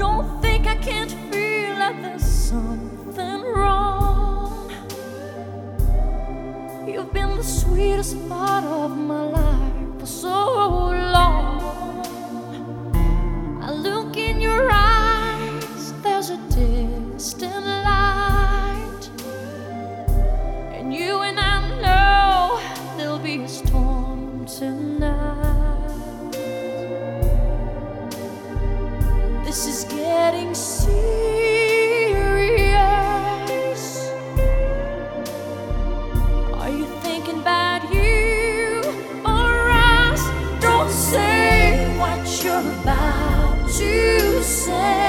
Don't think I can't feel that there's something wrong. You've been the sweetest part of my life for so long. about to say.